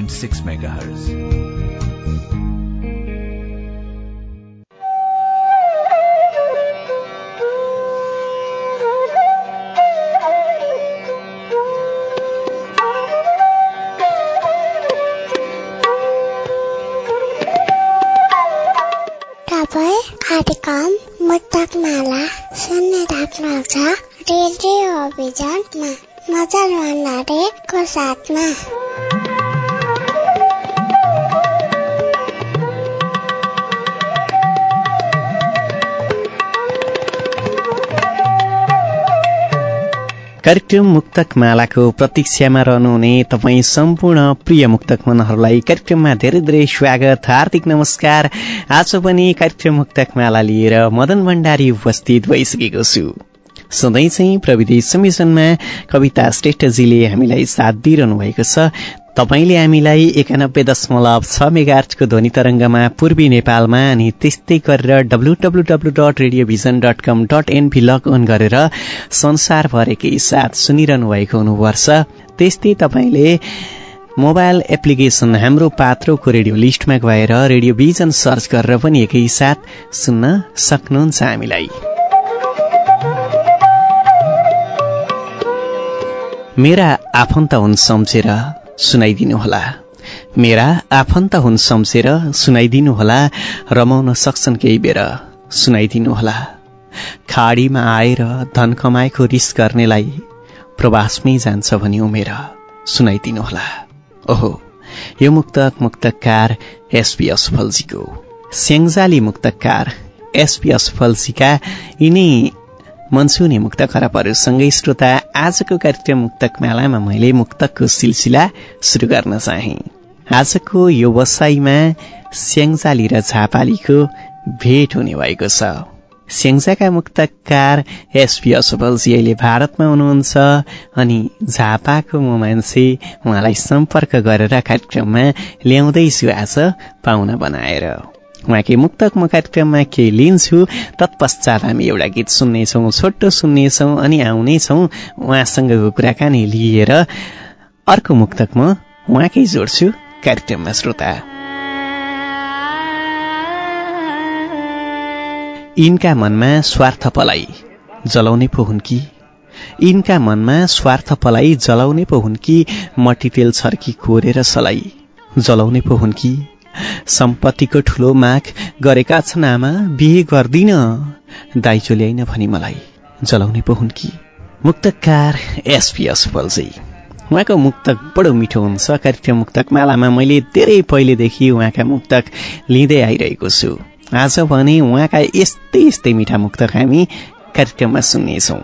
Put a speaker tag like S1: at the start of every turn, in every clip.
S1: 91.6 megahertz
S2: तपाईँ कार्यक्रम मुक्तक माला रेडियो अभियानमा मजल भण्डारीको साथमा।
S3: कार्यक्रम मुक्तक मालाको प्रतीक्षामा रहनुहुने तपाईँ सम्पूर्ण प्रिय मुक्तक मनहरूलाई कार्यक्रममा धेरै धेरै स्वागत हार्दिक नमस्कार। आज पनि कार्यक्रम मुक्तक माला लिएर मदन भण्डारी उपस्थित भइसकेको छु। सधैँ चाहिँ प्रविधि संयोजनमा कविता श्रेष्ठजीले हामीलाई साथ दिइरहनु भएको छ। तपाईँले हामीलाई एकानब्बे दशमलव छ मेगार्चको ध्वनि तरङ्गमा पूर्वी नेपालमा अनि त्यस्तै गरेर W W W dot radio vision dot com dot NP log on गरेर संसारभरेकै साथ सुनिरहनु भएको हुनुपर्छ। त्यस्तै तपाईँले मोबाइल एप्लिकेसन हाम्रो पात्रोको रेडियो लिस्टमा गएर रेडियो भिजन सर्च गरेर पनि एकैसाथ सुन्न सक्नुहुन्छ हामीलाई। मेरा आफन्त हुन् सम्झेर सुनाइदिनुहोला मेरा आफन्त हुन् सम्झेर सुनाइदिनुहोला रमाउन सक्छन् केही बेर सुनाइदिनुहोला खाडीमा आएर धन कमाएको रिस गर्नेलाई प्रवासमै जान्छ भनी उमेर सुनाइदिनुहोला ओहो यो मुक्तक मुक्तकार एसपी असफलजीको। स्याङ्जाली मुक्तकार एसपी असफलजीका यिनी मनसुने मुक्त खराबहरूसँगै श्रोता आजको कार्यक्रम मुक्तक मेलामा मैले मुक्तकको सिलसिला सुरु गर्न चाहे। आजको यो वसाईमा स्याङ्जाली र झापालीको भेट हुने भएको छ। स्याङ्जाका मुक्तकार एसपी असफलजी अहिले भारतमा हुनुहुन्छ अनि झापाको म मान्छे उहाँलाई सम्पर्क गरेर कार्यक्रममा ल्याउँदैछु आज पाहुना बनाएर। उहाँकै मुक्तक म कार्यक्रममा केही लिन्छु तत्पश्चात हामी एउटा गीत सुन्नेछौँ छोटो सुन्नेछौँ अनि आउनेछौँ उहाँसँगको कुराकानी लिएर अर्को मुक्तक म उहाँकै जोड्छु कार्यक्रममा श्रोता। यिनका मनमा स्वार्थ पलाई जलाउने पो हुन् कि? यिनका मनमा स्वार्थ पलाई जलाउने पो हुन् कि? मट्टीतेल छर्की कोरेर सलाई जलाउने पो हुन् कि? सम्पत्तिको ठुलो माग गरेका छन् आमा बिहे गर्दिन। दाइजो ल्याइन भनी मलाई जलाउने पो हुन् कि। मुक्तकार एसपी असफलजी उहाँको मुक्तक बडो मिठो हुन्छ। कार्यक्रम मुक्तक मालामा मैले धेरै पहिलेदेखि उहाँका मुक्तक लिँदै आइरहेको छु। आज भने उहाँका यस्तै यस्तै मिठा मुक्तक हामी कार्यक्रममा सुन्नेछौँ।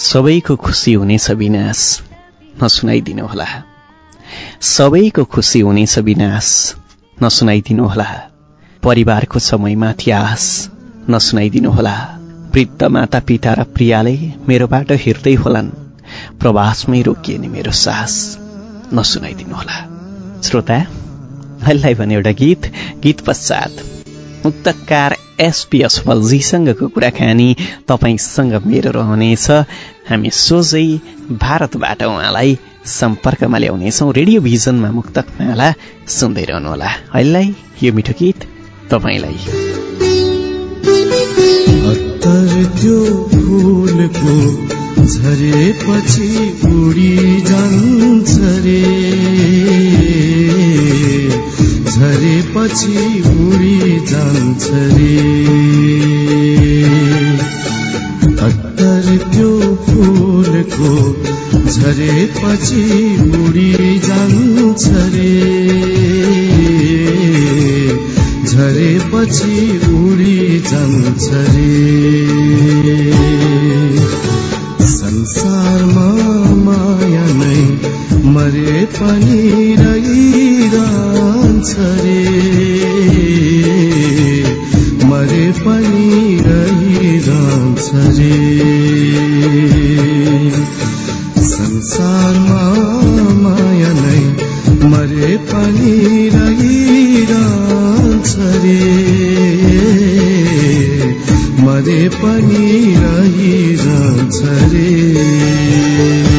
S3: सबैको खुसी हुनेछ विनाश। नसुनाइदिनुहोला। सबैको खुसी हुनेछ विनाश नसुनाइदिनुहोला। परिवारको समयमाथि आस नसुनाइदिनुहोला। वृद्ध माता पिता र प्रियाले मेरोबाट हिँड्दै होलान्। प्रवासमै रोकिए मेरो सास। नसुनाइदिनुहोला। श्रोता अहिले भने एउटा गीत गीत पश्चात। मुक्तकार एसपी असफलजीसँगको कुराकानी तपाईँसँग मेरो रहनेछ। हामी सोझै भारतबाट उहाँलाई सम्पर्कमा ल्याउनेछौँ। रेडियो भिजनमा मुक्तक माला सुन्दै रहनुहोला। अहिलेलाई यो मिठो गीत तपाईँलाई।
S4: झरेपछि उडी जान्छ रे। झरेपछि उडी जान्छ रे। अत्तर त्यो फुलको झरेपछि उडी जान्छ रे। झरेपछि उडी जान्छ रे। संसारमा माया नै मरे पनि मरे माया नै मरे पनि मरे पनि रहिरहन्छ रे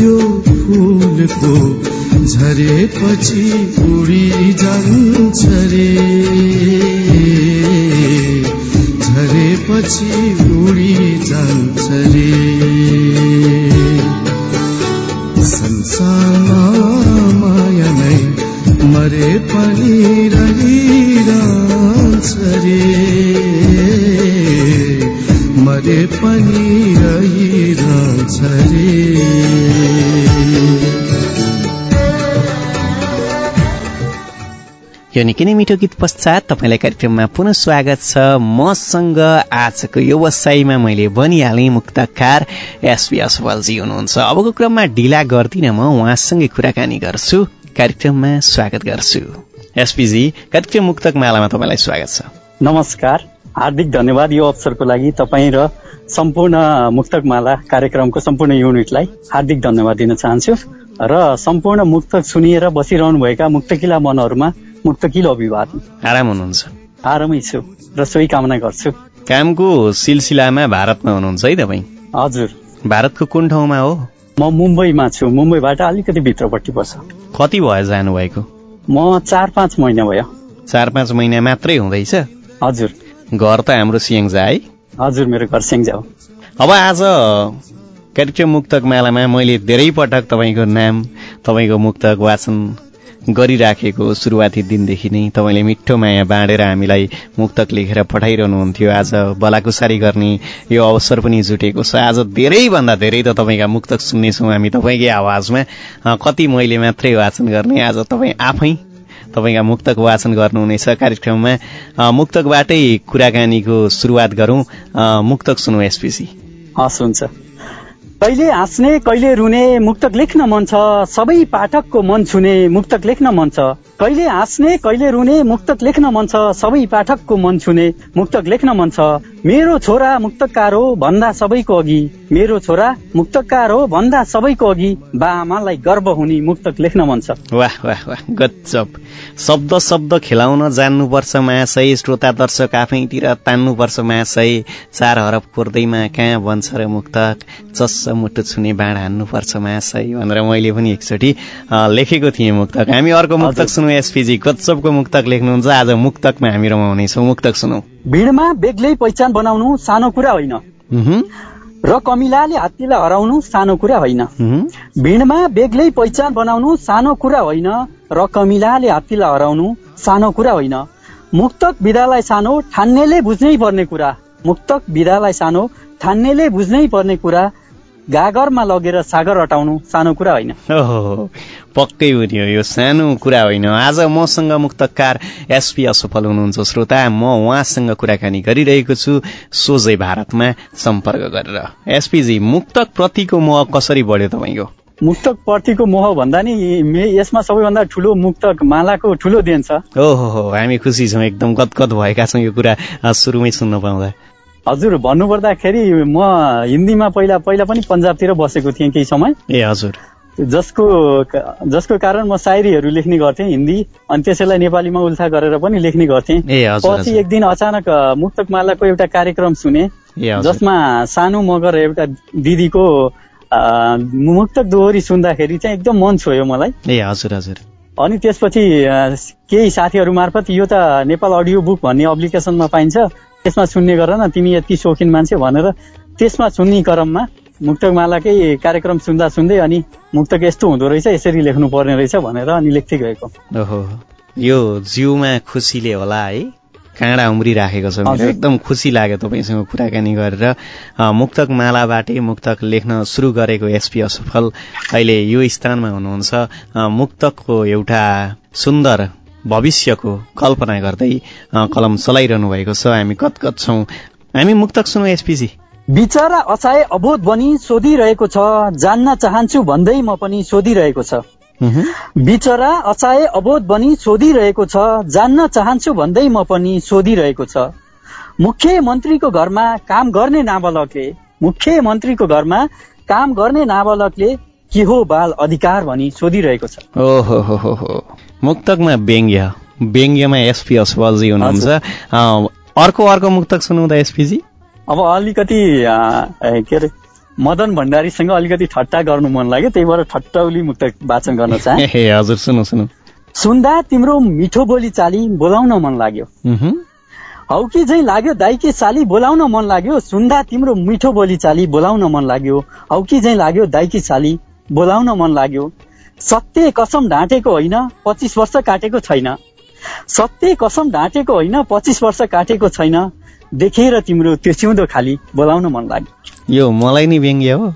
S4: अत्तर त्यो फुलको झरेपछि उडी जान्छ रे। झरेपछि उडी जान्छ रे।
S3: यो निकै नै मिठो गीत पश्चात तपाईँलाई कार्यक्रममा पुनः स्वागत छ। मसँग आजको व्यवसायमा मैले बनिहालेँ मुक्तकार एसपी असफलजी हुनुहुन्छ। अबको क्रममा ढिला गर्दिनँ म उहाँसँगै कुराकानी गर्छु। कार्यक्रममा स्वागत गर्छु। एसपीजी कार्यक्रम मुक्तक मालामा तपाईँलाई स्वागत छ।
S5: नमस्कार। हार्दिक धन्यवाद यो अवसरको लागि। तपाईँ र सम्पूर्ण मुक्तकमाला कार्यक्रमको सम्पूर्ण युनिटलाई हार्दिक धन्यवाद दिन चाहन्छु। र सम्पूर्ण मुक्तक सुनिएर बसिरहनुभएका मुक्तकिला मनहरूमा मुक्तकिलो अभिवादन
S3: आराम हुनुहुन्छ।
S5: आरामै छु र सोही कामना गर्छु।
S3: कामको सिलसिलामा भारतमा हुनुहुन्छ है तपाईँ?
S5: हजुर।
S3: भारतको कुन ठाउँमा हो?
S5: म मुम्बईमा छु मुम्बईबाट अलिकति भित्रपट्टि पर्छ
S3: कति भयो जानुभएको?
S5: म चार पाँच महिना भयो।
S3: चार पाँच महिना मात्रै हुँदैछ?
S5: हजुर।
S3: घर त हाम्रो सियङजा है।
S5: हजुर मेरो घर सेङ्जा हो।
S3: अब आज कार्यक्रम मुक्तक मालामा मैले धेरै पटक तपाईँको नाम तपाईँको मुक्तक वाचन गरिराखेको सुरुवाती दिनदेखि नै तपाईँले मिठो माया बाँडेर हामीलाई मुक्तक लेखेर पठाइरहनुहुन्थ्यो। आज बलाकुसारी गर्ने यो अवसर पनि जुटेको छ। आज धेरैभन्दा धेरै त तपाईँका मुक्तक सुन्नेछौँ हामी तपाईँकै आवाजमा। कति मैले मात्रै वाचन गर्ने आज तपाईँ आफै तपाईँका मुक्तक वाचन गर्नुहुनेछ। कार्यक्रममा मुक्तकबाटै कुराकानीको सुरुवात गरौँ। मुक्तक सुनौ एसपिसी।
S5: हस् हुन्छ। कहिले हाँस्ने कहिले रुने मुक्तक लेख्न मन छ। सबै पाठकको मन छुने मुक्तक लेख्न मन छ। कहिले हाँस्ने कहिले रुने मुक्तक लेख्न मन छ। सबै पाठकको मन छुने मुक्तक लेख्न मन छ। मेरो छोरा मुक्तकार हो भन्दा सबैको अघि। मेरो छोरा मुक्तकार हो भन्दा सबैको अघि। बा आमालाई गर्व हुने मुक्तक लेख्न मन छ।
S3: वाह वाह वाह गजब। शब्द शब्द खेलाउन जान्नुपर्छ महाशय। श्रोता दर्शक आफैतिर तान्नुपर्छ महाशय। चार हरफ कोर्दैमा कहाँ बन्छ र मुक्तक? चस्स मुटु छुने बाँड हान्नुपर्छ महाशय भनेर मैले पनि एकचोटि लेखेको थिएँ मुक्तक। हामी अर्को मुक्तक सुनौ एसपीजी गजबको मुक्तक लेख्नुहुन्छ। आज मुक्तकमा हामी रमाउनेछौँ। मुक्तक सुनौ।
S5: भिडमा बेग्लै पहिचान बनाउनु सानो कुरा होइन। र कमिलाले हात्तीलाई हराउनु सानो कुरा होइन। भिडमा बेग्लै पहिचान बनाउनु सानो कुरा होइन र कमिलाले हात्तीलाई हराउनु सानो कुरा होइन। मुक्तक विधालाई सानो ठान्नेले बुझ्नै पर्ने कुरा। मुक्तक विधालाई सानो ठान्नेले बुझ्नै पर्ने कुरा। गागरमा लगेर सागर अटाउनु सानो कुरा होइन।
S3: ओहो पक्कै हो यो सानो कुरा होइन। आज मसँग मुक्तकार एसपी असफल हुनुहुन्छ। श्रोता म उहाँसँग कुराकानी गरिरहेको छु। सोझै भारतमा सम्पर्क गरेर। एसपीजी मुक्तक प्रतिको मोह कसरी बढ्यो तपाईँको?
S5: मुक्तक प्रतिको मोह भन्दा नि यसमा सबैभन्दा ठुलो मुक्तक मालाको ठुलो देन छ।
S3: ओहो हामी खुसी छौँ। एकदम गदगद भएका छौँ यो कुरा। सुरुमै सुन्न पाउँदा।
S5: हजुर भन्नुपर्दाखेरि म हिन्दीमा पहिला पहिला पनि पन्जाबतिर बसेको थिएँ केही समय।
S3: ए हजुर।
S5: जसको जसको कारण म सायरीहरू लेख्ने गर्थेँ हिन्दी अनि त्यसैलाई नेपालीमा उल्था गरेर पनि लेख्ने गर्थेँ। पछि एक दिन अचानक मुक्तकमालाको एउटा कार्यक्रम सुने जसमा सानो मगर एउटा दिदीको मुक्तक दोहोरी सुन्दाखेरि चाहिँ एकदम मन छोयो मलाई।
S3: ए हजुर हजुर।
S5: अनि त्यसपछि केही साथीहरू मार्फत यो त नेपाल अडियो बुक भन्ने एप्लिकेसनमा पाइन्छ। त्यसमा सुन्ने गर न तिमी यति सोखिन मान्छे भनेर त्यसमा सुन्ने क्रममा मुक्तकमालाकै कार्यक्रम सुन्दा सुन्दै अनि मुक्तक यस्तो हुँदो रहेछ यसरी लेख्नु पर्ने रहेछ भनेर अनि लेख्दै गएको।
S3: ओहो यो जिउमा खुसीले होला है। काँडा उम्रिराखेको छ। मेरो। एकदम खुसी लाग्यो तपाईँसँग कुराकानी गरेर। मुक्तक मालाबाटै मुक्तक लेख्न सुरु गरेको एसपी असफल अहिले यो स्थानमा हुनुहुन्छ। मुक्तकको एउटा सुन्दर भविष्यको कल्पना गर्दै कलम चलाइरहनु भएको छ। हामी कतकत छौँ। हामी मुक्तक सुनौ एसपीजी।
S5: बिचरा अचाए अबोध बनी सोधिरहेको छ। जान्न चाहन्छु भन्दै म पनि सोधिरहेको छ। बिचरा अचाए अबोध बनी सोधिरहेको छ। जान्न चाहन्छु भन्दै म पनि सोधिरहेको छ। मुख्यमन्त्रीको घरमा काम गर्ने नाबालकले मुख्यमन्त्रीको घरमा काम गर्ने नाबालकले के हो बाल अधिकार भनी सोधिरहेको छ।
S3: ओहो मुक्तकमा व्यङ्ग्य व्यङ्ग्यमा एसपी असफलजी हुनुहुन्छ। अर्को अर्को मुक्तक सुनाउँदा एसपीजी
S5: अब अलिकति के अरे मदन भण्डारीसँग अलिकति ठट्टा गर्नु मन लाग्यो त्यही भएर ठट्टौली मुक्त वाचन गर्न चाहे।
S3: हजुर सुनौ सुनौ
S5: सुन्दा तिम्रो मिठो बोली चाली बोलाउन मन लाग्यो। हौ कि झै लाग्यो दाइके साली बोलाउन मन लाग्यो सुन्दा तिम्रो मिठो बोली चाली बोलाउन मन लाग्यो। हौ कि झै लाग्यो दाइकी साली बोलाउन मन लाग्यो। सत्य कसम ढाँटेको होइन पच्चिस वर्ष काटेको छैन। सत्य कसम ढाँटेको होइन पच्चिस वर्ष काटेको छैन। देखेर तिम्रो त्यो सिउँदो खाली बोलाउन मन लाग्यो।
S3: यो मलाई नि व्यङ्ग्य हो।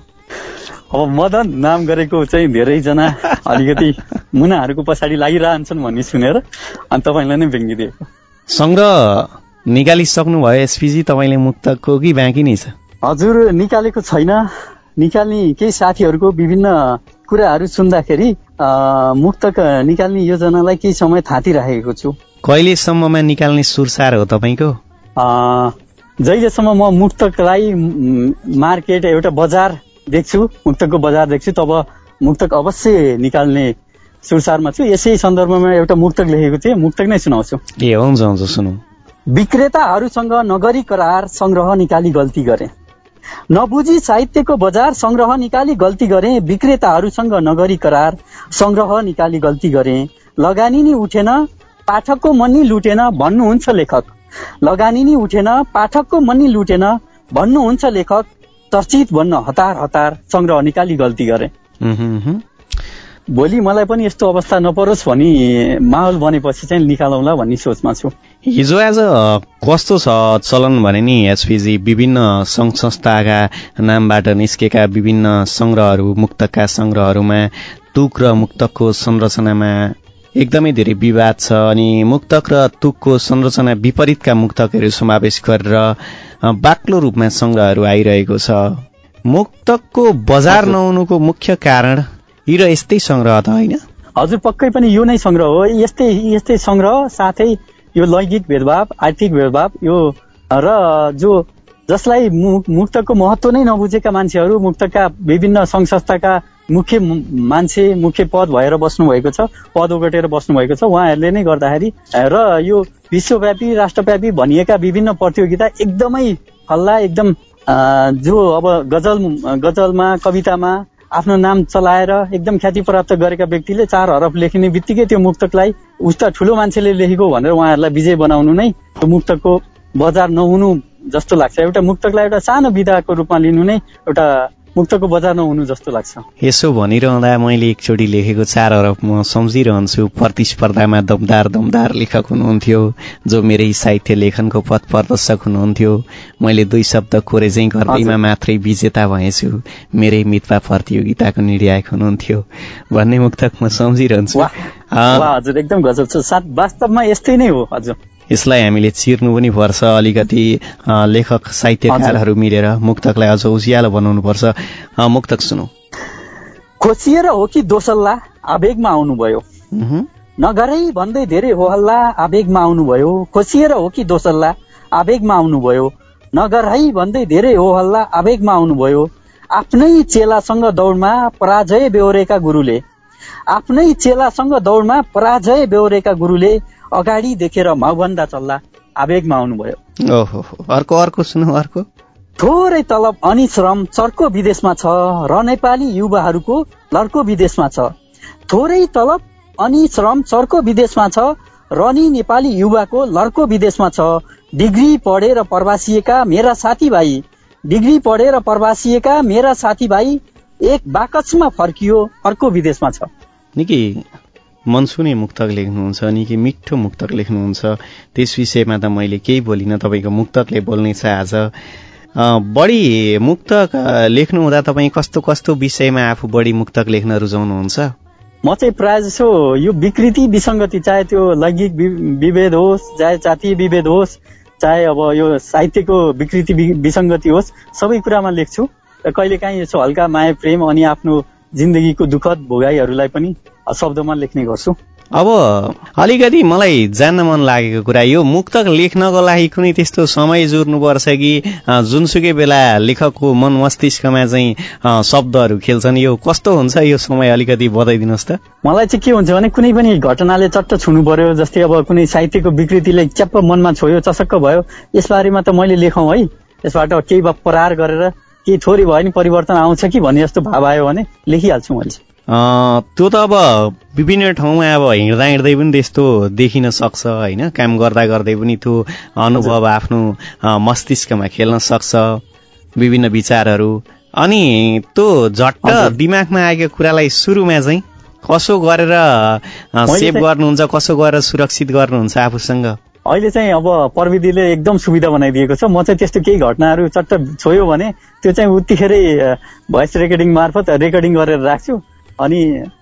S5: अब मदन नाम गरेको चाहिँ धेरैजना अलिकति मुनाहरूको पछाडि लागिरहन्छन् भन्ने सुनेर अनि तपाईँलाई नै व्यङ्ग्य दिएको
S3: सङ्ग्रह निकालिसक्नु भयो एसपीजी तपाईँले मुक्तकको कि बाँकी नै छ?
S5: हजुर निकालेको छैन। निकाल्ने केही साथीहरूको विभिन्न कुराहरू सुन्दाखेरि मुक्तक निकाल्ने योजनालाई केही समय थाँतिराखेको छु।
S3: कहिलेसम्ममा निकाल्ने सुरसार हो तपाईँको?
S5: जहिलेसम्म म मुक्तकलाई मार्केट एउटा बजार देख्छु मुक्तकको बजार देख्छु तब मुक्तक अवश्य निकाल्ने सुरसारमा छु। यसै सन्दर्भमा एउटा मुक्तक लेखेको थिएँ मुक्तक नै सुनाउँछु।
S3: ए हुन्छ हुन्छ सुनौ।
S5: विक्रेताहरूसँग नगरी करार संग्रह निकाली गल्ती गरे। नबुझी साहित्यको बजार संग्रह निकाली गल्ती गरे विक्रेताहरूसँग नगरी करार संग्रह निकाली गल्ती गरे। लगानी नि उठेन पाठकको मन लुटेन भन्नुहुन्छ लेखक। लगानी नि उठेन पाठकको मन लुटेन भन्नुहुन्छ लेखक। चर्चित भन्न हतार हतार संग्रह निकाली गल्ती गरे। भोलि मलाई पनि यस्तो अवस्था नपरोस् भनी माहौल बनेपछि चाहिँ निकालौँला भन्ने सोचमा छु।
S3: हिजो आज कस्तो छ चलन भने नि एसपीजी विभिन्न सङ्घ संस्थाका नामबाट निस्केका विभिन्न सङ्ग्रहहरू मुक्तकका सङ्ग्रहहरूमा तुक र मुक्तकको संरचनामा एकदमै धेरै विवाद छ अनि मुक्तक र तुकको संरचना विपरीतका मुक्तकहरू समावेश गरेर बाक्लो रूपमा सङ्ग्रहहरू आइरहेको छ। मुक्तकको बजार नहुनुको मुख्य कारण यी र यस्तै सङ्ग्रह त होइन?
S5: हजुर पक्कै पनि यो नै संग्रह हो। यस्तै यस्तै संग्रह साथै यो लैङ्गिक भेदभाव आर्थिक भेदभाव यो र जो जसलाई मु- मुक्तको महत्व नै नबुझेका मान्छेहरू मुक्तका विभिन्न सङ्घ संस्थाका मुख्य मान्छे मुख्य पद भएर बस्नु भएको छ पद ओगटेर बस्नु भएको छ उहाँहरूले नै गर्दाखेरि र यो विश्वव्यापी राष्ट्रव्यापी भनिएका विभिन्न प्रतियोगिता एकदमै हल्ला एकदम जो अब गजल गजलमा कवितामा आफ्नो नाम चलाएर एकदम ख्याति प्राप्त गरेका व्यक्तिले चार हरफ लेखिने बित्तिकै त्यो मुक्तकलाई उस्ता ठुलो मान्छेले लेखेको भनेर उहाँहरूलाई विजय बनाउनु नै त्यो मुक्तकको बजार नहुनु जस्तो लाग्छ। एउटा मुक्तकलाई एउटा सानो विधाको रूपमा लिनु नै एउटा मुक्तको बजार नहुनु जस्तो लाग्छ।
S3: यसो भनिरहँदा मैले एकचोटि लेखेको चार अरब म सम्झिरहन्छु। प्रतिस्पर्धामा दमदार दमदार लेखक हुनुहुन्थ्यो जो मेरै साहित्य लेखनको पथ प्रदर्शक हुनुहुन्थ्यो। मैले दुई शब्द कोरेजै गर्दैमा मात्रै विजेता भएछु। मेरै मितवा प्रतियोगिताको निर्णायक हुनुहुन्थ्यो। भन्ने मुक्तक म सम्झिरहन्छु।
S5: हजुर एकदम गजब छ। साथ वास्तवमा यस्तै नै हो हजुर।
S3: यसलाई हामीले चिर्नु पनि पर्छ। अलिकति लेखक साहित्यकारहरू मिलेर मुक्तकलाई अझ उज्यालो बनाउनु पर्छ। अँ, मुक्तक सुनौ।
S5: खोसिएर हो कि दोसल्ला आवेगमा आउनुभयो। नगरै भन्दै धेरै हो हल्ला आवेगमा आउनुभयो। खोसिएर हो कि दोसल्ला आवेगमा आउनुभयो। नगर है भन्दै धेरै हो हल्ला आवेगमा आउनुभयो। आफ्नै चेलासँग दौडमा पराजय बेहोरेका गुरुले। आफ्नै चेलासँग दौडमा पराजय बेहोरेका गुरुले अगाडि देखेर माउभन्दा चल्ला आवेगमा आउनुभयो।
S3: अर्को अर्को सुनौ अर्को।
S5: थोरै तलब अनि श्रम चर्को विदेशमा छ र नेपाली युवाहरूको लड्को विदेशमा छ। थोरै तलब अनि श्रम चर्को विदेशमा छ र नि नेपाली युवाको लड्को विदेशमा छ। डिग्री पढेर प्रवासिएका मेरा साथीभाइ डिग्री पढेर प्रवासिएका मेरा साथीभाइ एक बाकसमा फर्कियो अर्को विदेशमा छ।
S3: निकै मनसुने मुक्तक लेख्नुहुन्छ निकै मिठो मुक्तक लेख्नुहुन्छ। त्यस विषयमा त मैले केही बोलिनँ तपाईँको मुक्तकले बोल्नेछ आज। बढी मुक्तक अ, लेख्नु हुँदा तपाईँ कस्तो कस्तो विषयमा आफू बढी मुक्तक लेख्न रुचाउनुहुन्छ
S5: म चाहिँ प्रायः जसो यो विकृति विसङ्गति चाहे त्यो लैङ्गिक विभेद होस् चाहे जातीय विभेद होस् चाहे अब यो साहित्यको विकृति विसङ्गति होस् सबै कुरामा लेख्छु। र कहिलेकाहीँ यसो हल्का माया प्रेम अनि आफ्नो जिन्दगीको दुःखद भोगाईहरूलाई पनि शब्दमा लेख्ने गर्छु।
S3: अब अलिकति मलाई जान्न मन लागेको कुरा यो मुक्तक लेख्नको लागि कुनै त्यस्तो समय जोड्नुपर्छ कि जुनसुकै बेला लेखकको मन मस्तिष्कमा चाहिँ शब्दहरू खेल्छन् यो कस्तो हुन्छ यो समय अलिकति बताइदिनुहोस् त।
S5: मलाई चाहिँ के हुन्छ भने कुनै पनि घटनाले चट्ट छुनु पर्यो जस्तै अब कुनै साहित्यको विकृतिले च्याप्प मनमा छोयो चसक्क भयो यसबारेमा त मैले लेखौँ है। यसबाट केही परार गरेर केही थोरै भयो नि परिवर्तन आउँछ कि भन्ने जस्तो भाव आयो भने लेखिहाल्छु मैले।
S3: त्यो त अब विभिन्न ठाउँमा अब हिँड्दा हिँड्दै पनि त्यस्तो देखिन सक्छ होइन? काम गर्दा गर्दै पनि त्यो अनुभव आफ्नो मस्तिष्कमा खेल्न सक्छ विभिन्न विचारहरू। अनि त्यो झट्ट। दिमागमा आएको कुरालाई सुरुमा चाहिँ कसो गरेर सेभ गर्नुहुन्छ कसो गरेर सुरक्षित गर्नुहुन्छ आफूसँग?
S5: अहिले चाहिँ अब प्रविधिले एकदम सुविधा बनाइदिएको छ। म चाहिँ त्यस्तो केही घटनाहरू चट्ट छोयो भने त्यो चाहिँ उत्तिखेरै भोइस रेकर्डिङ मार्फत रेकर्डिङ गरेर राख्छु। अनि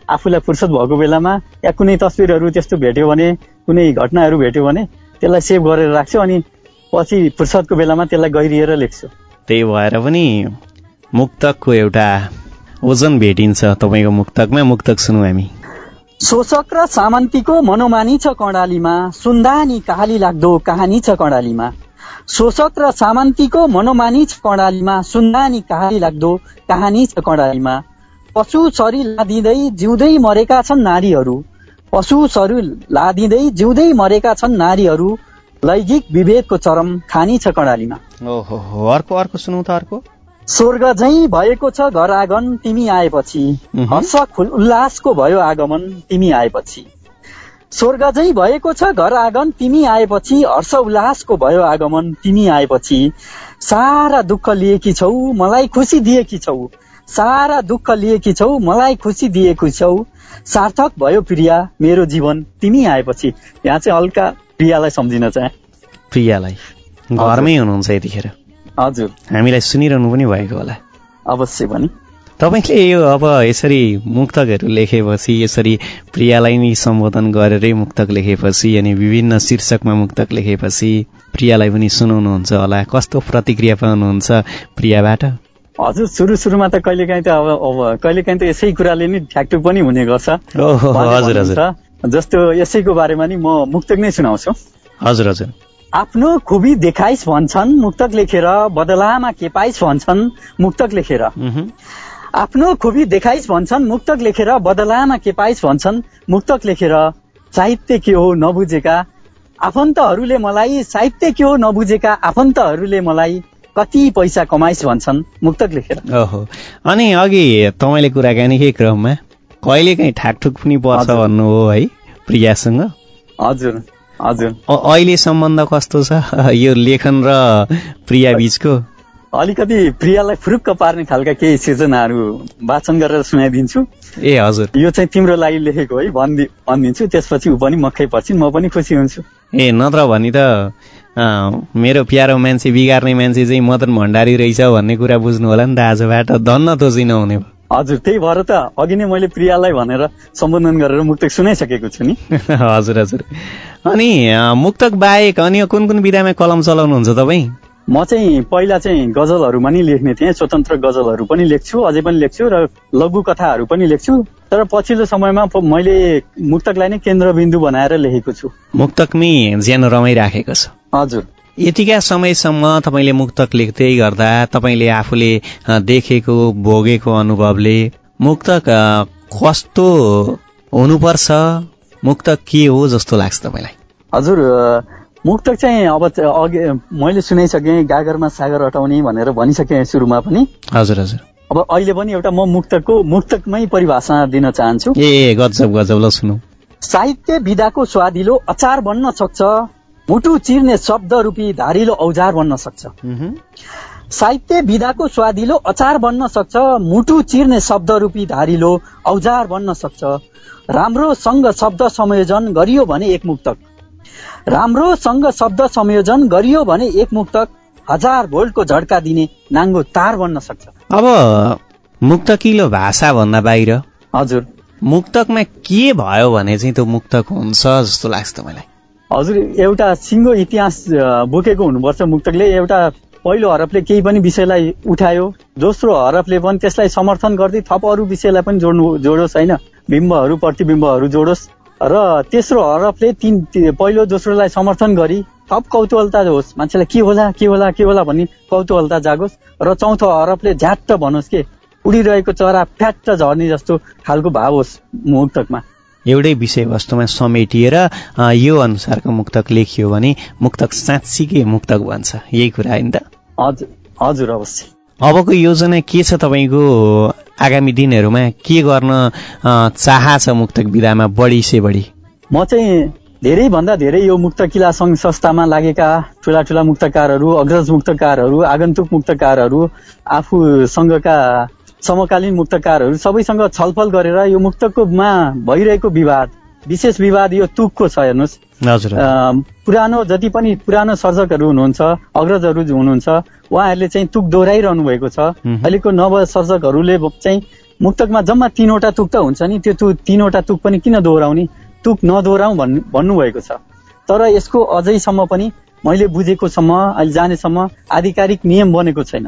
S5: आफूलाई फुर्सद भएको बेलामा या कुनै तस्विरहरू त्यस्तो भेट्यो भने कुनै घटनाहरू भेट्यो भने त्यसलाई सेभ गरेर राख्छु अनि पछि फुर्सदको बेलामा त्यसलाई गहिरिएर लेख्छु।
S3: त्यही भएर पनि मुक्तकको एउटा ओजन भेटिन्छ तपाईँको मुक्तकमा। मुक्तक सुनौ हामी।
S5: शोषक र सामन्तीको मनोमानी छ कर्णालीमा सुन्दा नि कहाली लाग्दो कहानी छ कर्णालीमा। शोषक र सामन्तीको मनोमानी छ कर्णालीमा सुन्दा नि कहाली लाग्दो कहानी छ कर्णालीमा। पशु शरीर लादिँदै जिउँदै मरेका छन् नारीहरू। पशु शरीर लादिँदै जिउँदै मरेका छन् नारीहरू। लैङ्गिक विभेदको चरम खानी छ कर्णालीमा।
S3: ओहो अर्को अर्को सुनौ त अर्को।
S5: स्वर्ग झै भएको छ घर आँगन तिमी आएपछि। हर्ष खुल उल्लासको भयो आगमन तिमी आएपछि। स्वर्ग झै भएको छ घर आँगन तिमी आएपछि हर्ष उल्लासको भयो आगमन तिमी आएपछि। सारा दुःख लिएकी छौ मलाई खुसी दिएकी छौ। सारा दुःख लिएकी छौ मलाई खुसी दिएकी छौ। सार्थक भयो प्रिया मेरो जीवन तिमी आएपछि। यहाँ चाहिँ हल्का प्रियालाई सम्झिन चाहे।
S3: प्रियालाई। घरमै हुनुहुन्छ यतिखेर।
S5: हजुर।
S3: हामीलाई सुनिरहनु पनि भएको होला।
S5: अवश्य पनि।
S3: तपाईँले यो अब यसरी मुक्तकहरू लेखेपछि यसरी प्रियालाई नै सम्बोधन गरेरै मुक्तक लेखेपछि अनि विभिन्न शीर्षकमा मुक्तक लेखेपछि प्रियालाई पनि सुनाउनुहुन्छ होला। कस्तो प्रतिक्रिया पाउनुहुन्छ प्रियाबाट?
S5: हजुर सुरु सुरुमा त कहिलेकाहीँ त अब अब कहिलेकाहीँ त यसै कुराले नि ठ्याकटुक पनि हुने गर्छ।
S3: हजुर हजुर।
S5: जस्तो यसैको बारेमा नि म मुक्तक नै सुनाउँछु।
S3: हजुर हजुर।
S5: आफ्नो खुबी देखाइस भन्छन् मुक्तक लेखेर बदलामा के पाइस भन्छन् मुक्तक लेखेर। आफ्नो खुबी देखाइस भन्छन् मुक्तक लेखेर बदलामा के पाइस भन्छन् मुक्तक लेखेर। साहित्य के हो नबुझेका आफन्तहरूले मलाई साहित्य के हो नबुझेका आफन्तहरूले मलाई कति पैसा कमाइस भन्छन् मुक्तक लेखेर।
S3: ओहो। अनि अघि तपाईँले कुराकानीकै क्रममा कहिलेकाहीँ ठाकठुक पनि पर्छ। भन्नु हो है प्रियासँग?
S5: हजुर। हजुर।
S3: अहिले सम्बन्ध कस्तो छ? यो लेखन र प्रिया बीचको?
S5: अलिकति प्रियालाई फुरुक्क पार्ने खालका केही सिर्जनाहरू वाचन गरेर सुनाइदिन्छु।
S3: ए हजुर।
S5: यो चाहिँ तिम्रो लागि लेखेको है भन्दि भनिदिन्छु। त्यसपछि ऊ पनि मक्कै पर्छिन् म पनि खुसी हुन्छु।
S3: ए नत्र भने त मेरो प्यारो मान्छे बिगार्ने मान्छे चाहिँ मदन भण्डारी रहेछ भन्ने कुरा बुझ्नु होला नि त आजबाट। धन्न तोजी नहुने भयो।
S5: हजुर त्यही भएर त अघि नै मैले प्रियालाई भनेर सम्बोधन गरेर मुक्तक सुनाइसकेको छु नि।
S3: हजुर हजुर। अनि मुक्तक बाहेक अन्य कुन कुन विधामा कलम चलाउनुहुन्छ तपाईँ?
S5: म चाहिँ पहिला चाहिँ गजलहरू पनि लेख्ने थिएँ स्वतन्त्र गजलहरू पनि लेख्छु अझै पनि लेख्छु र लघु कथाहरू पनि लेख्छु। तर पछिल्लो समयमा मैले मुक्तकलाई नै केन्द्रबिन्दु बनाएर लेखेको छु।
S3: मुक्तकमै ज्यान रमाइराखेको छ।
S5: हजुर।
S3: यतिका समयसम्म तपाईँले मुक्तक लेख्दै गर्दा तपाईँले आफूले देखेको भोगेको अनुभवले मुक्तक कस्तो हुनुपर्छ? मुक्तक के हो जस्तो लाग्छ तपाईँलाई?
S5: हजुर मुक्तक चाहिँ अब अघि मैले सुनाइसकेँ गागरमा सागर हटाउने भनेर भनिसकेँ सुरुमा पनि।
S3: हजुर हजुर।
S5: अब अहिले पनि एउटा म मुक्तकको मुक्तकमै परिभाषा दिन चाहन्छु।
S3: ए, गजब गजब ल सुनौ।
S5: साहित्य विधाको स्वादिलो अचार बन्न सक्छ। मुटु चिर्ने शब्द रूपी धारिलो औजार बन्न सक्छ। साहित्य विधाको स्वादिलो अचार बन्न सक्छ मुटु चिर्ने शब्द रूपी धारिलो औजार बन्न सक्छ। राम्रोसँग शब्द संयोजन गरियो भने एक मुक्तक। राम्रोसँग शब्द संयोजन गरियो भने एक मुक्तक। हजार भोल्टको झड्का दिने नाङ्गो तार बन्न सक्छ।
S3: अब मुक्तकिलो भाषा भन्दा बाहिर।
S5: हजुर।
S3: मुक्तकमा के भयो भने चाहिँ त्यो मुक्तक हुन्छ जस्तो लाग्छ तपाईँलाई?
S5: हजुर एउटा सिङ्गो इतिहास बोकेको हुनुपर्छ। मुक्तकले एउटा पहिलो हरफले केही पनि विषयलाई उठायो। दोस्रो हरफले पनि त्यसलाई समर्थन गर्दै थप अरू विषयलाई पनि जोड्नु जोडोस् होइन? बिम्बहरू प्रतिबिम्बहरू जोडोस्। र तेस्रो हरफले तिन पहिलो दोस्रोलाई समर्थन गरी थप कौतूहलता होस्। मान्छेलाई के होला के होला के होला भन्ने कौतूहलता जागोस्। र चौथो हरफले झ्याट्ट भनोस् के? उडिरहेको चरा फ्याट्ट झर्ने जस्तो खालको भाव होस् मुक्तकमा।
S3: एउटै विषयवस्तुमा समेटिएर यो अनुसारको मुक्तक लेखियो भने मुक्तक साँच्चीकै मुक्तक भन्छ यही कुरा होइन त?
S5: हजुर हजुर अवश्य।
S3: अबको योजना के छ तपाईँको आगामी दिनहरूमा? के गर्न चाह छ मुक्तक विधामा बढी से बढी?
S5: म चाहिँ धेरैभन्दा धेरै यो मुक्त किला सङ्घ संस्थामा लागेका ठुला ठुला मुक्तकारहरू अग्रज मुक्तकारहरू आगन्तुक मुक्तकारहरू आफूसँगका समकालीन मुक्तकारहरू सबैसँग छलफल गरेर यो मुक्तकोमा भइरहेको विवाद विशेष विवाद यो तुकको छ हेर्नुहोस्।
S3: हजुर।
S5: पुरानो जति पनि पुरानो सर्जकहरू हुनुहुन्छ अग्रजहरू हुनुहुन्छ उहाँहरूले चाहिँ तुक दोहोऱ्याइरहनु भएको छ। अहिलेको नव सर्जकहरूले चाहिँ मुक्तकमा जम्मा तिनवटा तुक त हुन्छ नि त्यो तु- तिनवटा तुक पनि किन दोहोऱ्याउने? तुक नदोहोऱ्याउँ भन् भन्नुभएको छ। तर यसको अझैसम्म पनि मैले बुझेकोसम्म अहिले जानेसम्म आधिकारिक नियम बनेको छैन।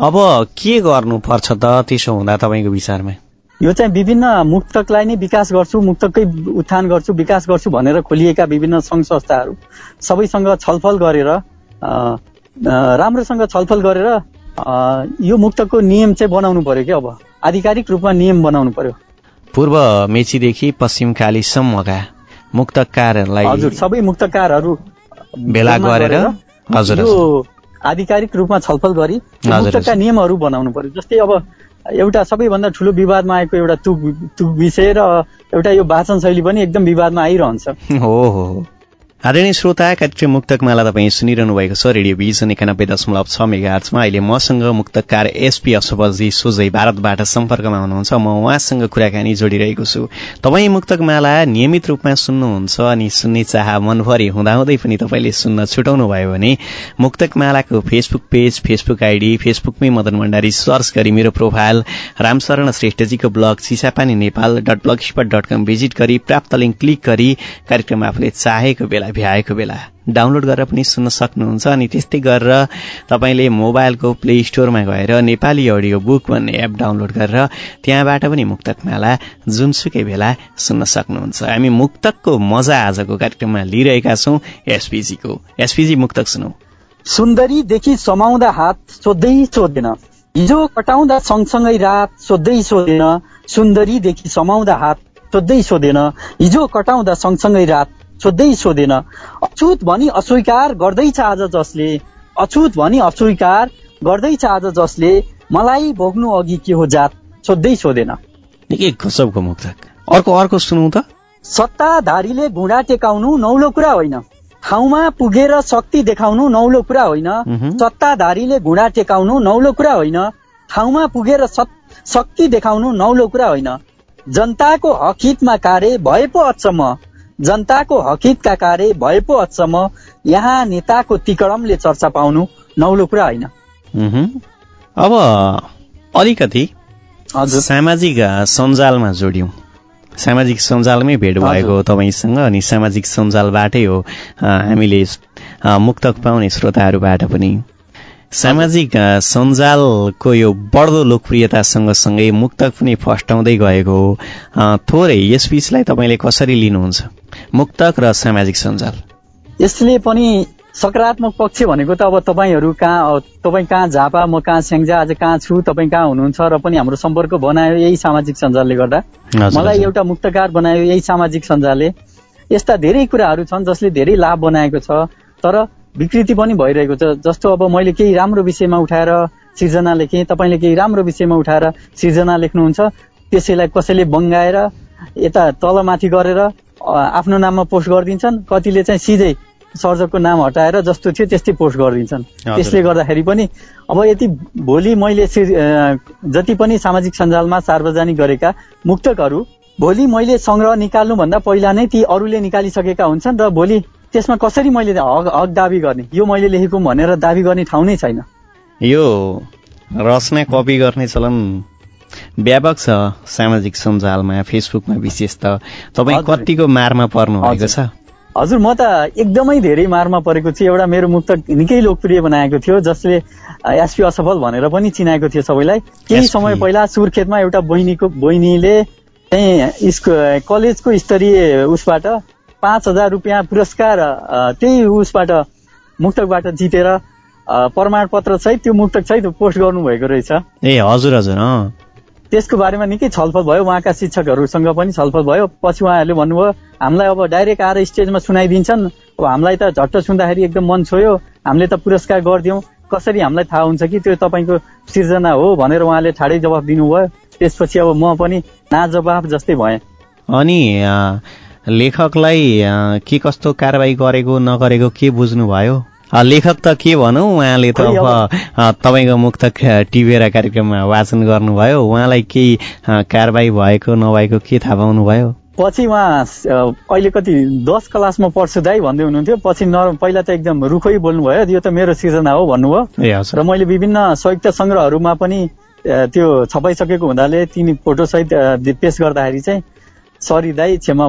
S3: अब के गर्नुपर्छ त त्यसो हुँदा तपाईँको विचारमा?
S5: यो चाहिँ विभिन्न मुक्तकलाई नै विकास गर्छु मुक्तकै उत्थान गर्छु विकास गर्छु भनेर खोलिएका विभिन्न सङ्घ संस्थाहरू सबैसँग छलफल गरेर राम्रोसँग छलफल गरेर यो मुक्तकको नियम चाहिँ बनाउनु पर्यो क्या अब? आधिकारिक रूपमा नियम बनाउनु पर्यो।
S3: पूर्व मेचीदेखि पश्चिम कालीसम्मका मुक्तकारहरूलाई
S5: हजुर सबै मुक्तकारहरू
S3: भेला गरेर हजुर
S5: यो
S3: हजुर।
S5: आधिकारिक रूपमा छलफल गरी
S3: हजुर।
S5: नियमहरू बनाउनु पर्यो जस्तै अब एउटा सबैभन्दा ठुलो विवादमा आएको एउटा तुक तुक विषय र एउटा यो वाचन शैली पनि एकदम विवादमा आइरहन्छ
S3: हो हो। आदरणीय श्रोता कार्यक्रम मुक्तकमाला तपाईँ सुनिरहनु भएको छ रेडियो भिजन एकानब्बे दशमलव छ मेगा अहिले मसँग मुक्तकार एसपी अशोकजी सोझै भारतबाट सम्पर्कमा हुनुहुन्छ। म उहाँसँग कुराकानी जोडिरहेको छु। तपाईँ मुक्तकमाला नियमित रूपमा सुन्नुहुन्छ अनि सुन्ने चाह मनभरि हुँदाहुँदै पनि तपाईँले सुन्न छुटाउनु भयो भने मुक्तकमालाको फेसबुक पेज फेसबुक आइडी फेसबुकमै मदन भण्डारी सर्च गरी मेरो profile Ramsharan श्रेष्ठजीको blog Chisapani Nepal dot blog dot com visit गरी प्राप्त लिङ्क क्लिक गरी कार्यक्रम आफूले चाहेको बेला भ्याएको बेला। डाउनलोड गरेर पनि सुन्न सक्नुहुन्छ अनि त्यस्तै गरेर तपाईँले मोबाइलको प्ले स्टोरमा गएर नेपाली अडियो बुक भन्ने एप डाउनलोड गरेर त्यहाँबाट पनि मुक्तकमाला जुनसुकै बेला सुन्न सक्नुहुन्छ। हामी मुक्तकको मजा आजको कार्यक्रममा लिइरहेका छौँ एसपीजीको। एसपीजी मुक्तक सुनौ।
S5: सुन्दरीदेखि समाउँदा हात सोध्दै सोधेन हिजो कटाउँदा सँगसँगै रात सोध्दै सोधेन सुन्दरीदेखि समाउँदा हात सोध्दै सोधेन हिजो कटाउँदा सँगसँगै रात सोध्दै सोधेन अछुत भनी अस्वीकार गर्दैछ आज जसले अछुत भनी अस्वीकार गर्दैछ आज जसले मलाई भोग्नु अघि के हो जात? सोध्दै सोधेन।
S3: निकै गजबको मुक्तक अर्को अर्को सुनौ त।
S5: सत्ताधारीले घुँडा टेकाउनु नौलो कुरा होइन। ठाउँमा पुगेर शक्ति देखाउनु नौलो कुरा होइन। सत्ताधारीले घुँडा टेकाउनु नौलो कुरा होइन। ठाउँमा पुगेर शक्ति देखाउनु नौलो कुरा होइन। जनताको हकितमा कार्य भए पो अचम्म। जनताको हकितका कार्य भए पो अचम्म। यहाँ नेताको तिकडमले चर्चा पाउनु नौलो कुरा होइन।
S3: अब अलिकति सामाजिक सञ्जालमा जोड्यौँ। सामाजिक सञ्जालमै भेट। भएको तपाईँसँग अनि सामाजिक सञ्जालबाटै हो हामीले मुक्तक पाउने श्रोताहरूबाट पनि। सामाजिक सञ्जालको यो बढ्दो लोकप्रियता सँगसँगै मुक्तक पनि फस्टाउँदै गएको हो। थोरै यस विषयलाई तपाईँले कसरी लिनुहुन्छ? मुक्तक र सामाजिक सञ्जाल।
S5: यसले पनि सकारात्मक पक्ष भनेको त अब तपाईँहरू कहाँ तपाईँ कहाँ झापा म कहाँ स्याङ्जा आज कहाँ छु तपाईँ कहाँ हुनुहुन्छ र पनि हाम्रो सम्पर्क बनायो यही सामाजिक सञ्जालले गर्दा। मलाई। एउटा मुक्तकार बनायो यही सामाजिक सञ्जालले। यस्ता धेरै कुराहरू छन् जसले धेरै लाभ बनाएको छ तर विकृति पनि भइरहेको छ। जस्तो अब मैले केही राम्रो विषयमा उठाएर सिर्जना लेखेँ तपाईँले केही राम्रो विषयमा उठाएर सिर्जना लेख्नुहुन्छ त्यसैलाई कसैले बङ्गाएर यता तलमाथि गरेर आफ्नो नाममा पोस्ट गरिदिन्छन्। कतिले चाहिँ सिधै सर्जकको नाम हटाएर जस्तो थियो त्यस्तै पोस्ट गरिदिन्छन्। त्यसले गर्दाखेरि पनि अब यति भोलि मैले जति पनि सामाजिक सञ्जालमा सार्वजनिक गरेका मुक्तकहरू भोलि मैले सङ्ग्रह निकाल्नुभन्दा पहिला नै ती अरूले निकालिसकेका हुन्छन् र भोलि त्यसमा कसरी मैले हक हक दावी गर्ने? यो मैले लेखेको भनेर दावी गर्ने ठाउँ नै छैन।
S3: यो रचना कपी गर्ने चलन व्यापक छ सामाजिक सञ्जालमा फेसबुकमा विशेष त। तपाईँ। कतिको मारमा पर्नु भएको छ?
S5: हजुर। म त एकदमै धेरै मारमा परेको छु। एउटा मेरो मुक्त निकै लोकप्रिय बनाएको थियो जसले एसपी असफल भनेर पनि चिनाएको थियो सबैलाई। केही। समय पहिला सुर्खेतमा एउटा बहिनीको बहिनीले चाहिँ कलेजको स्तरीय उसबाट पाँच हजार रुपियाँ पुरस्कार त्यही उसबाट मुक्तकबाट जितेर अ, प्रमाणपत्र सहित त्यो मुक्तक सहित पोस्ट गर्नुभएको रहेछ।
S3: ए हजुर हजुर
S5: त्यसको बारेमा निकै छलफल भयो। उहाँका शिक्षकहरूसँग पनि छलफल भयो। पछि उहाँहरूले भन्नुभयो हामीलाई अब डाइरेक्ट आएर स्टेजमा सुनाइदिन्छन्। अब हामीलाई त झट्ट सुन्दाखेरि एकदम मन छोयो। हामीले त पुरस्कार गरिदियौँ। कसरी हामीलाई थाहा हुन्छ कि त्यो तपाईँको सिर्जना हो? भनेर उहाँले ठाडै जवाफ दिनुभयो। त्यसपछि अब म पनि नाजवाफ जस्तै भएँ।
S3: अनि लेखकलाई के कस्तो कारवाही गरेको नगरेको के बुझ्नुभयो? लेखक त के भनौँ उहाँले त अब तपाईँको मुक्तक टिभेर कार्यक्रममा वाचन गर्नुभयो। उहाँलाई केही कारवाही भएको नभएको के थाहा पाउनुभयो?
S5: पछि उहाँ अहिले कति दस क्लासमा पढ्छु दाइ भन्दै हुनुहुन्थ्यो। पछि न पहिला त एकदम रुखै बोल्नुभयो। यो त मेरो सिर्जना हो भन्नुभयो। र मैले विभिन्न संयुक्त सङ्ग्रहहरूमा पनि त्यो छपाइसकेको हुनाले तिनी फोटो सहित अ, दि- पेश गर्दाखेरि चाहिँ सरी दाई क्षमा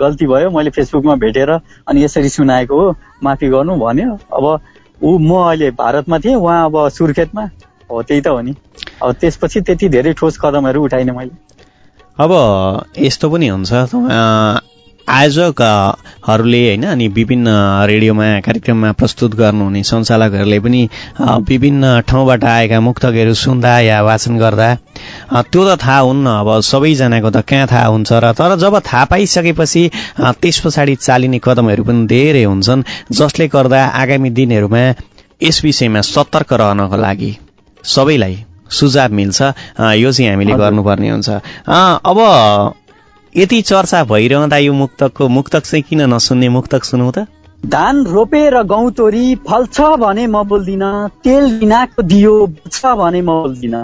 S5: गल्ती भयो मैले फेसबुकमा भेटेर अनि यसरी सुनाएको हो माफी गर्नु भन्यो। अब ऊ म अहिले भारतमा थिएँ उहाँ अब सुर्खेतमा। हो त्यही त हो नि। अब त्यसपछि त्यति धेरै ठोस कदमहरू उठाइनँ मैले।
S3: अब यस्तो पनि हुन्छ आयोजकहरूले होइन अनि विभिन्न रेडियोमा कार्यक्रममा प्रस्तुत गर्नुहुने सञ्चालकहरूले पनि विभिन्न ठाउँबाट आएका मुक्तकहरू सुन्दा या वाचन गर्दा त्यो त थाहा हुन्न अब सबैजनाको त कहाँ थाहा हुन्छ र तर जब थाहा पाइसकेपछि त्यस पछाडि चालिने कदमहरू पनि धेरै हुन्छन् जसले गर्दा आगामी दिनहरूमा यस विषयमा सतर्क रहनको लागि सबैलाई सुझाव मिल्छ। यो चाहिँ हामीले। गर्नुपर्ने हुन्छ। अब यति चर्चा भइरहँदा यो मुक्तकको मुक्तक चाहिँ किन नसुन्ने? मुक्तक सुनौ त।
S5: धान रोपेर गहुँ तोरी फल्छ भने म बोल्दिन तेल बिनाको दियो छ भने म बोल्दिन।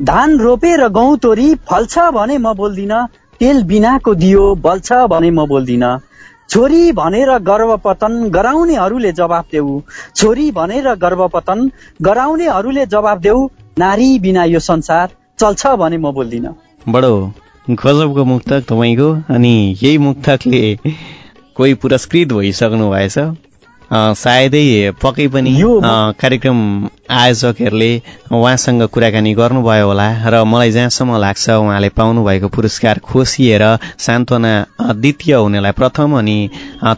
S5: धान रोपेर गहुँ तोरी फल्छ भने म बोल्दिन तेल बिनाको दियो बल्छ भने म बोल्दिन। छोरी भनेर गर्भपतन गराउनेहरूले जवाफ देऊ। छोरी भनेर गर्भपतन गराउनेहरूले जवाफ देऊ। नारी बिना यो संसार चल्छ भने म बोल्दिन।
S3: बडो गजबको मुक्तक तपाईँको अनि यही मुक्तकले कोही पुरस्कृत भइसक्नु भएछ। सायदै पक्कै पनि कार्यक्रम आयोजकहरूले उहाँसँग कुराकानी गर्नुभयो होला र मलाई जहाँसम्म लाग्छ उहाँले पाउनुभएको पुरस्कार खोसिएर सान्त्वना द्वितीय हुनेलाई प्रथम अनि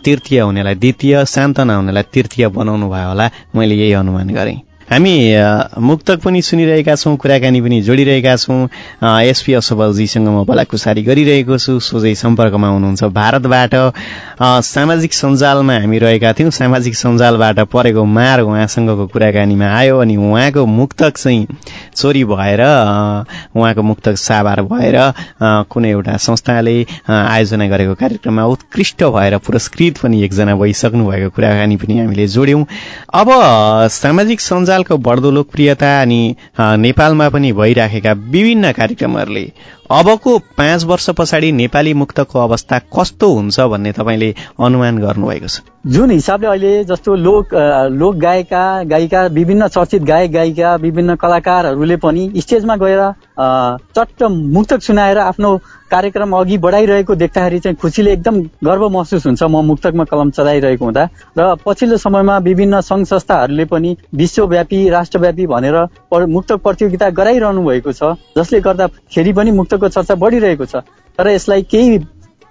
S3: तृतीय हुनेलाई द्वितीय सान्त्वना हुनेलाई तृतीय बनाउनु भयो होला। मैले यही अनुमान गरेँ। हामी मुक्तक पनि सुनिरहेका छौँ कुराकानी पनि जोडिरहेका छौँ। एसपी असफलजीसँग म भलाकुसारी गरिरहेको छु सोझै सम्पर्कमा हुनुहुन्छ भारतबाट। सामाजिक सञ्जालमा हामी रहेका थियौँ। सामाजिक सञ्जालबाट परेको मार उहाँसँगको कुराकानीमा आयो अनि उहाँको मुक्तक चाहिँ चोरी भएर उहाँको मुक्तक साभार भएर कुनै एउटा संस्थाले आयोजना गरेको कार्यक्रममा उत्कृष्ट भएर पुरस्कृत पनि एकजना भइसक्नु भएको कुराकानी पनि हामीले जोड्यौँ। अब सामाजिक सञ्जालको बढ्दो लोकप्रियता अनि नेपालमा पनि भइराखेका विभिन्न कार्यक्रमहरूले अबको पाँच वर्ष पछाडि नेपाली मुक्तको अवस्था कस्तो हुन्छ भन्ने तपाईँले अनुमान गर्नुभएको छ?
S5: जुन हिसाबले अहिले जस्तो लोक लोक गायिका गायिका विभिन्न चर्चित गायक गायिका विभिन्न कलाकारहरूले पनि स्टेजमा गएर चट्ट मुक्तक सुनाएर आफ्नो कार्यक्रम अघि बढाइरहेको देख्दाखेरि चाहिँ खुसीले एकदम गर्व महसुस हुन्छ। म मुक्तकमा कलम चलाइरहेको हुँदा। र पछिल्लो समयमा विभिन्न सङ्घ संस्थाहरूले पनि विश्वव्यापी राष्ट्रव्यापी भनेर मुक्तक प्रतियोगिता गराइरहनु भएको छ। जसले गर्दाखेरि पनि मुक्तकको चर्चा बढिरहेको छ। तर यसलाई केही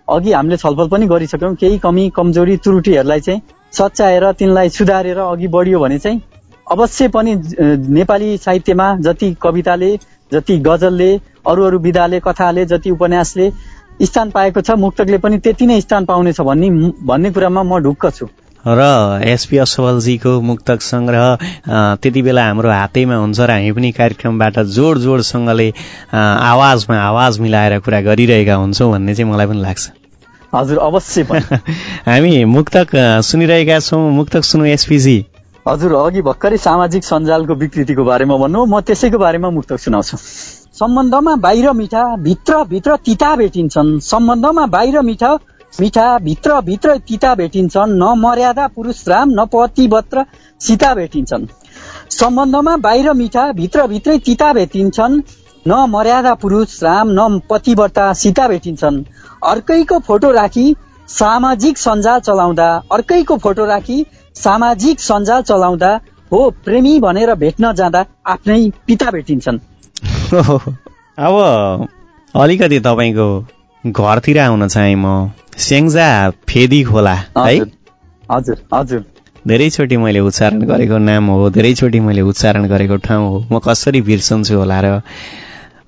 S5: अघि हामीले छलफल पनि गरिसक्यौँ। केही कमी कमजोरी त्रुटिहरूलाई चाहिँ सच्याएर तिनलाई सुधारेर अघि बढियो भने चाहिँ अवश्य पनि नेपाली साहित्यमा जति कविताले जति गजलले अरू अरू विधाले कथाले जति उपन्यासले स्थान पाएको छ मुक्तकले पनि त्यति नै स्थान पाउनेछ भन्ने भन्ने कुरामा म ढुक्क छु।
S3: र एसपी असफलजीको मुक्तक सङ्ग्रह त्यति बेला हाम्रो हातैमा हुन्छ र हामी पनि कार्यक्रमबाट जोड जोडसँगले आवाजमा आवाज मिलाएर कुरा गरिरहेका हुन्छौँ भन्ने चाहिँ मलाई पनि लाग्छ।
S5: हजुर अवश्य
S3: हामी मुक्तक सुनिरहेका छौँ। मुक्तक सुनौ एसपीजी।
S5: हजुर अघि भर्खरै सामाजिक सञ्जालको विकृतिको बारेमा भन्नु म त्यसैको बारेमा मुक्तक सुनाउँछु। सम्बन्धमा बाहिर मिठा भित्र भित्र तिता भेटिन्छन्। सम्बन्धमा बाहिर मिठा मिठा भित्र भित्र तिता भेटिन्छन् न मर्यादा पुरुष राम न पतिवत्र सीता भेटिन्छन्। सम्बन्धमा बाहिर मिठा भित्र भित्रै तिता भेटिन्छन् न मर्यादा पुरुष राम न पतिव्रता सीता भेटिन्छन्। अर्कैको फोटो राखी सामाजिक सञ्जाल चलाउँदा अर्कैको फोटो राखी सामाजिक सञ्जाल चलाउँदा हो प्रेमी भनेर भेट्न जाँदा आफ्नै पिता भेटिन्छन्।
S3: अब अलिकति तपाईँको घरतिर आउन चाहे म। स्याङ्जा फेदी खोला है?
S5: हजुर हजुर
S3: धेरैचोटि मैले उच्चारण गरेको नाम हो धेरैचोटि मैले उच्चारण गरेको ठाउँ हो। म कसरी बिर्सन्छु होला र?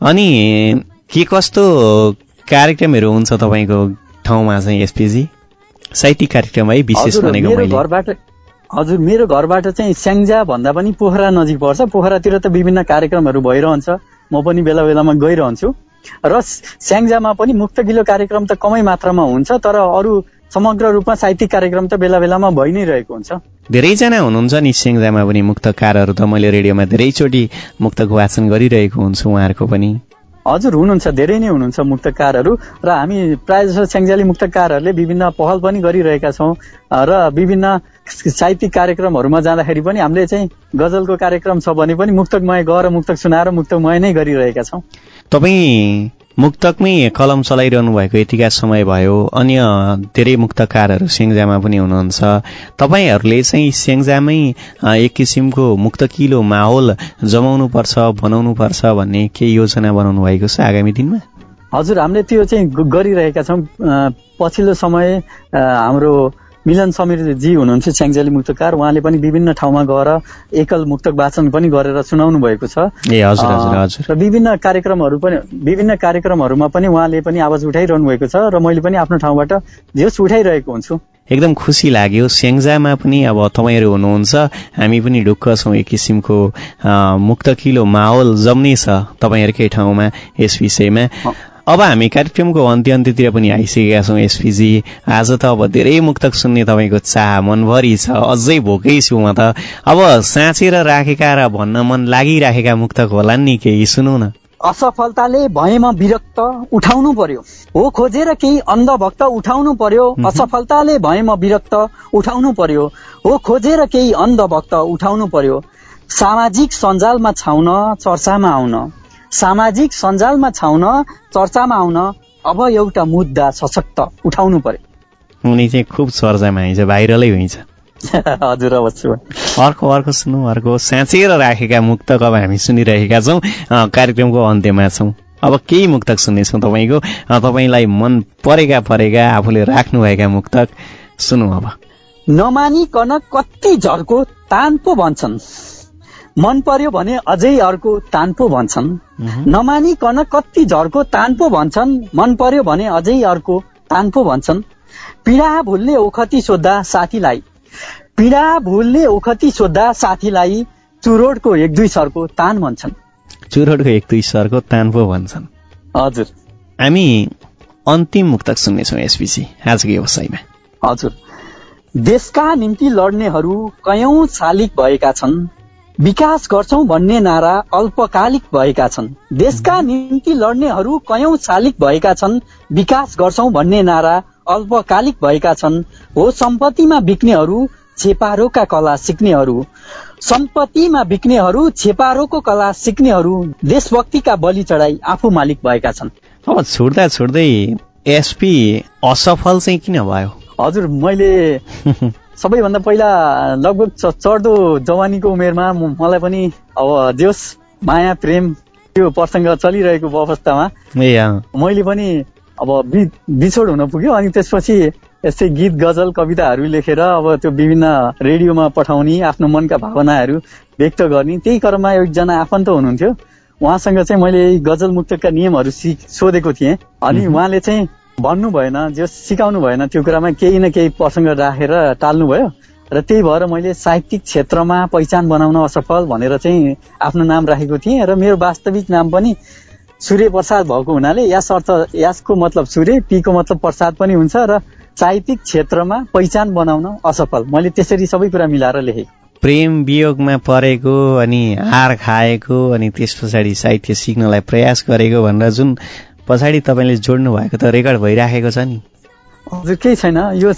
S3: अनि के कस्तो कार्यक्रमहरू हुन्छ तपाईँको ठाउँमा चाहिँ एसपीजी? साहित्यिक कार्यक्रम है विशेष भनेको
S5: घरबाट हजुर मेरो घरबाट चाहिँ स्याङ्जा भन्दा पनि पोखरा नजिक पर्छ। पोखरातिर त विभिन्न कार्यक्रमहरू भइरहन्छ। म पनि बेला बेलामा गइरहन्छु। र स्याङ्जामा पनि मुक्तगिलो कार्यक्रम त कमै मात्रामा हुन्छ तर अरू समग्र रूपमा साहित्यिक कार्यक्रम त बेला बेलामा भइ नै रहेको हुन्छ।
S3: धेरैजना हुनुहुन्छ नि स्याङ्जामा पनि मुक्तकारहरू त मैले रेडियोमा धेरैचोटि मुक्तक वाचन गरिरहेको हुन्छु उहाँहरूको पनि।
S5: हजुर हुनुहुन्छ धेरै नै हुनुहुन्छ मुक्तकारहरू र हामी प्रायः जसो स्याङ्जाली मुक्तकारहरूले विभिन्न पहल पनि गरिरहेका छौँ र विभिन्न साहित्यिक कार्यक्रमहरूमा जाँदाखेरि पनि हामीले चाहिँ गजलको कार्यक्रम छ भने पनि मुक्तकमय गएर मुक्तक सुनाएर मुक्तकमय नै गरिरहेका छौँ।
S3: तपाईँ मुक्तकमै कलम चलाइरहनु भएको यतिका समय भयो। अन्य धेरै मुक्तकारहरू स्याङ्जामा पनि हुनुहुन्छ। तपाईँहरूले चाहिँ स्याङ्जामै अ, एक किसिमको मुक्तकिलो माहौल जमाउनु पर्छ बनाउनु पर्छ भन्ने केही योजना बनाउनु भएको छ आगामी दिनमा?
S5: हजुर हामीले त्यो चाहिँ गरिरहेका छौँ। पछिल्लो समय हाम्रो मिलन समीरजी हुनुहुन्छ स्याङ्जाली मुक्तकार। उहाँले पनि विभिन्न ठाउँमा गएर एकल मुक्तक वाचन पनि गरेर सुनाउनु भएको छ।
S3: ए हजुर हजुर
S5: अ,
S3: हजुर।
S5: र विभिन्न कार्यक्रमहरू पनि विभिन्न कार्यक्रमहरूमा पनि उहाँले पनि आवाज उठाइरहनु भएको छ र मैले पनि आफ्नो ठाउँबाट जेस उठाइरहेको हुन्छु।
S3: एकदम खुसी लाग्यो। स्याङ्जामा पनि अब तपाईँहरू हुनुहुन्छ। हामी पनि ढुक्क छौँ एक किसिमको मुक्तकिलो माहौल जम्नेछ तपाईँहरूकै ठाउँमा यस विषयमा। अब हामी कार्यक्रमको अन्त्य अन्त्यतिर पनि आइसकेका छौँ एसपीजी आज त अब धेरै मुक्तक सुन्ने तपाईँको चाह मनभरि छ। अझै भोकै छु म त। अब साँचेर राखेका र भन्न मन लागिराखेका मुक्तक होला नि केही सुनौ न।
S5: असफलताले भएमा विरक्त उठाउनु पर्यो। हो खोजेर केही अन्धभक्त उठाउनु पर्यो। असफलताले भएमा विरक्त उठाउनु पर्यो। हो खोजेर केही अन्धभक्त उठाउनु पर्यो। सामाजिक सञ्जालमा छाउन चर्चामा आउन। सामाजिक सञ्जालमा छाउन चर्चामा आउन अब एउटा मुद्दा सशक्त उठाउनु पर्यो।
S3: उनी चाहिँ खुब चर्चामा आइन्छ भाइरलै हुन्छ
S5: हजुर अवश्य।
S3: अर्को अर्को सुन्नु अर्को साँचेर राखेका मुक्तक अब हामी सुनिरहेका छौँ कार्यक्रमको अन्त्यमा छौँ। अब केही मुक्तक सुन्नेछौँ तपाईँको। तपाईँलाई मन परेका परेका आफूले राख्नुभएका मुक्तक सुनौ अब।
S5: नमानिकन कति झर्को तान पो भन्छन्। मन पर्यो भने अझै अर्को तान पो भन्छन् नमानिकन कति झर्को तान पो भन्छन्। मन पर्यो भने अझै अर्को तान पो भन्छन्। पीडा भुल्ने ओखती सोद्धा साथीलाई। पीडा भुल्ने ओखती सोद्धा साथीलाई चुरोडको एक दुई सरको तान भन्छन्।
S3: चुरोटको एक दुई सरको तान पो भन्छन्।
S5: हजुर।
S3: हामी अन्तिम मुक्तक सुन्नेछौँ यसपछि आजको व्यवसायमा।
S5: हजुर। देशका निम्ति लड्नेहरू कयौं शालिक भएका छन्। विकास गर्छौ भन्ने नारा अल्पकालिक भएका छन्। देशका निम्ति लड्नेहरू कयौं शालिक भएका छन्। विकास गर्छौ भन्ने नारा अल्पकालिक भएका छन्। हो सम्पत्तिमा बिक्नेहरू छेपारोका कला सिक्नेहरू। सम्पत्तिमा बिक्नेहरू छेपारोको कला सिक्नेहरू देशभक्तिका बलि चढाई आफू मालिक भएका छन्।
S3: अब छुट्दा छुट्दै एसपी असफल चाहिँ किन भयो?
S5: हजुर मैले सबैभन्दा पहिला लगभग चढ्दो जवानीको उमेरमा मलाई पनि अब जोस माया प्रेम त्यो प्रसङ्ग चलिरहेको अवस्थामा मैले पनि अब बिछोड हुन पुग्यो अनि त्यसपछि यस्तै गीत गजल कविताहरू लेखेर अब त्यो विभिन्न रेडियोमा पठाउने आफ्नो मनका भावनाहरू व्यक्त गर्ने त्यही क्रममा एकजना आफन्त हुनुहुन्थ्यो। उहाँसँग चाहिँ मैले गजल मुक्तका नियमहरू सिक सोधेको थिएँ। अनि उहाँले चाहिँ भन्नु भएन जो सिकाउनु भएन त्यो कुरामा केही न केही प्रसङ्ग राखेर टाल्नुभयो। र त्यही भएर मैले साहित्यिक क्षेत्रमा पहिचान बनाउन असफल भनेर चाहिँ आफ्नो नाम राखेको थिएँ र मेरो वास्तविक नाम पनि सूर्य प्रसाद भएको हुनाले यस अर्थ यसको मतलब सूर्य पीको मतलब प्रसाद पनि हुन्छ र साहित्यिक क्षेत्रमा पहिचान बनाउन असफल। मैले त्यसरी सबै कुरा मिलाएर लेखेँ
S3: प्रेम वियोगमा परेको अनि हार खाएको अनि त्यस पछाडि साहित्य सिक्नलाई प्रयास गरेको भनेर जुन पछाडि तपाईँले जोड्नु भएको त रेकर्ड भइराखेको छ नि।
S5: हजुर केही छैन। यो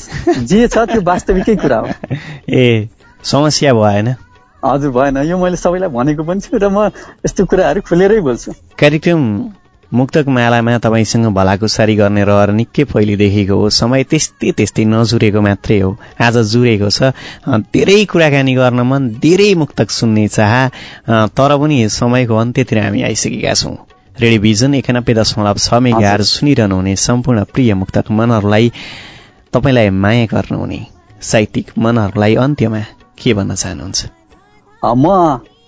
S5: जे छ त्यो वास्तविकै कुरा हो।
S3: ए समस्या भएन।
S5: हजुर भएन। यो मैले सबैलाई भनेको पनि छु र म यस्तो कुराहरू खुलेरै बोल्छु।
S3: कार्यक्रम मुक्तक मालामा तपाईँसँग भलाकुसारी गर्ने रहर निकै पहिलेदेखिको हो। समय त्यस्तै त्यस्तै नजुरेको मात्रै हो। आज जुरेको छ। धेरै कुराकानी गर्न मन धेरै मुक्तक सुन्ने चाह। तर पनि समयको अन्त्यतिर हामी आइसकेका छौँ। रेडियोभिजन एकानब्बे दशमलव छ मेगाहरू सुनिरहनु हुने सम्पूर्ण प्रिय मुक्तक मनहरूलाई तपाईँलाई माया गर्नुहुने साहित्यिक मनहरूलाई अन्त्यमा के भन्न चाहनुहुन्छ?
S5: म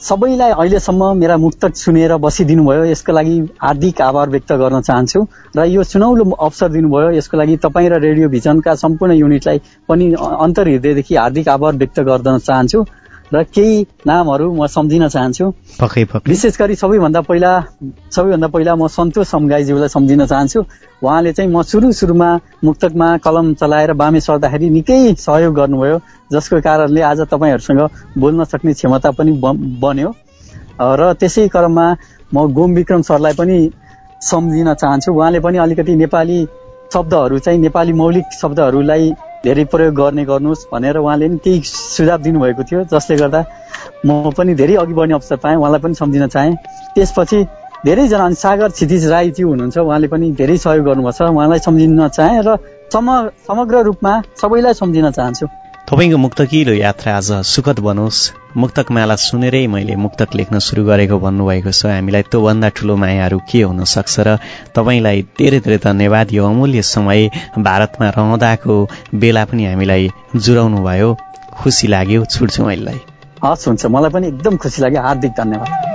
S5: सबैलाई अहिलेसम्म मेरा मुक्तक सुनेर बसिदिनु भयो यसको लागि हार्दिक आभार व्यक्त गर्न चाहन्छु। र यो सुनौलो अवसर दिनुभयो यसको लागि तपाईँ र रेडियो भिजनका सम्पूर्ण युनिटलाई पनि अन्तर हृदयदेखि हार्दिक आभार व्यक्त गर्न चाहन्छु। र केही नामहरू म सम्झिन चाहन्छु। विशेष गरी सबैभन्दा पहिला सबैभन्दा पहिला म सन्तोष समगाईज्यूलाई सम्झिन चाहन्छु। उहाँले चाहिँ म सुरु सुरुमा मुक्तकमा कलम चलाएर बामे सर्दाखेरि निकै सहयोग गर्नुभयो जसको कारणले आज तपाईँहरूसँग बोल्न सक्ने क्षमता पनि बन्यो। र त्यसै क्रममा म गोम विक्रम सरलाई पनि सम्झिन चाहन्छु। उहाँले पनि अलिकति नेपाली शब्दहरू चाहिँ नेपाली मौलिक शब्दहरूलाई धेरै प्रयोग गर्ने गर्नुहोस् भनेर उहाँले पनि केही सुझाव दिनुभएको थियो जसले गर्दा म पनि धेरै अघि बढ्ने अवसर पाएँ उहाँलाई पनि सम्झिन चाहेँ। त्यसपछि धेरैजना सागर क्षितिज राई त्यो हुनुहुन्छ उहाँले पनि धेरै सहयोग गर्नुभएको छ। उहाँलाई सम्झिन चाहेँ र समग्र रूपमा सबैलाई सम्झिन चाहन्छु।
S3: तपाईँको मुक्तकिलो यात्रा आज सुखद बनोस्। मुक्तक माला सुनेरै मैले मुक्तक लेख्न सुरु गरेको भन्नुभएको छ। हामीलाई त्योभन्दा ठुलो मायाहरू के हुन सक्छ र तपाईँलाई धेरै धेरै धन्यवाद। यो अमूल्य समय भारतमा रहँदाको बेला पनि हामीलाई जुराउनु भयो खुसी लाग्यो छुट्छु मैले।
S5: हस् हुन्छ। मलाई पनि एकदम खुसी लाग्यो। हार्दिक धन्यवाद।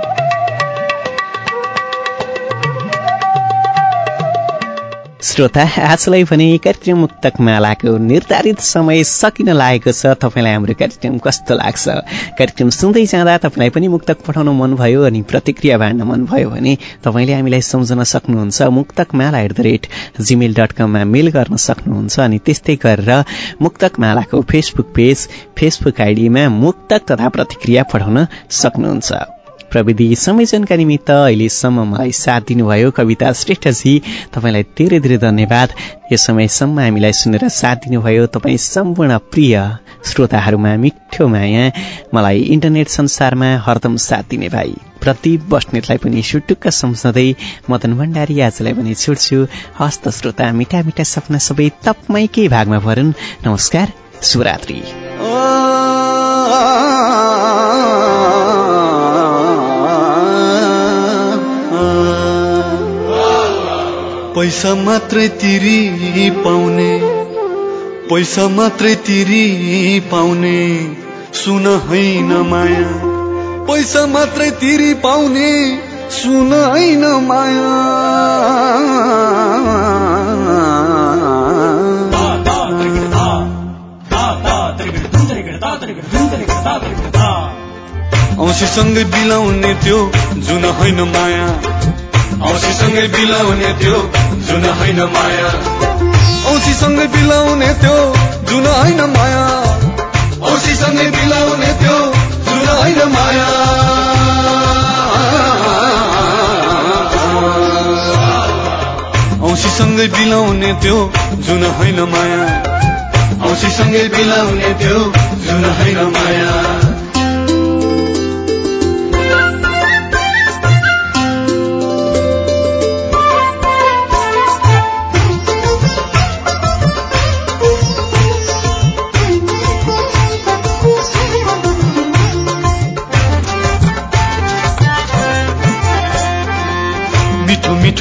S3: श्रोता आजलाई पनि कार्यक्रम मुक्तक मालाको निर्धारित समय सकिन लागेको छ। तपाईँलाई हाम्रो कार्यक्रम कस्तो लाग्छ? कार्यक्रम सुन्दै जाँदा तपाईँलाई पनि मुक्तक पठाउन मन भयो अनि प्रतिक्रिया बाँड्न मन भयो भने तपाईँले हामीलाई सम्झन सक्नुहुन्छ। Muktak Mala at the rate Gmail dot कममा मेल गर्न सक्नुहुन्छ अनि त्यस्तै गरेर मुक्तक मालाको फेसबुक पेज फेसबुक आइडीमा मुक्तक तथा प्रतिक्रिया पठाउन सक्नुहुन्छ। प्रविधि संयोजनका निमित्त अहिलेसम्म मलाई साथ दिनुभयो कविता श्रेष्ठजी। तपाईँलाई धेरै धेरै धन्यवाद। यो समयसम्म हामीलाई सुनेर साथ दिनुभयो तपाईँ सम्पूर्ण प्रिय श्रोताहरूमा मिठो माया। मलाई इन्टरनेट संसारमा हरदम साथ दिने भाइ। प्रति बस्नेतलाई पनि सुटुक्क सम्झँदै मदन भण्डारी आजलाई पनि छुट्छु। हस्त श्रोता मिठा मिठा सपना सबै तपाईँकै भागमा भरुन्। नमस्कार शुभरात्री।
S6: पैसा मात्रै तिरी पाउने पैसा मात्रै तिरी पाउने सुन होइन माया। पैसा मात्रै तिरी पाउने सुन होइन माया। औँसीसँगै बिलाउने त्यो जुन होइन माया। औँसीसँगै बिलाउने त्यो जुन होइन माया। औँसीसँगै बिलाउने त्यो जुन होइन माया। औँसीसँगै बिलाउने त्यो जुन होइन माया। औँसीसँगै बिलाउने त्यो जुन होइन माया। औँसीसँगै बिलाउने त्यो जुन होइन माया।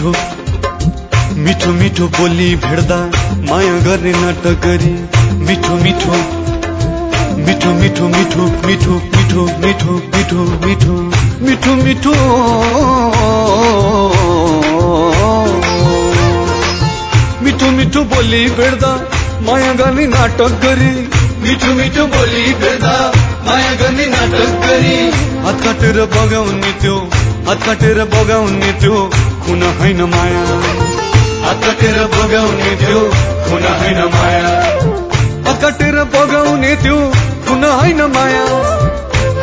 S6: मिठो मिठो मिठो बोली भेट्दा माया गर्ने नाटक गरी। मिठो मिठो मिठो मिठो मिठो मिठो मिठो मिठो मिठो मिठो मिठो मिठो। मिठो मिठो बोली भेट्दा माया गर्ने नाटक गरी। मिठो मिठो बोली भेट्दा माया गर्ने नाटक गरी। हात काटेर बगाउने त्यो हात काटेर बगाउने त्यो। खुन होइन माया। हात काटेर बगाउने त्यो खुन होइन माया। हात काटेर बगाउने त्यो खुन होइन माया।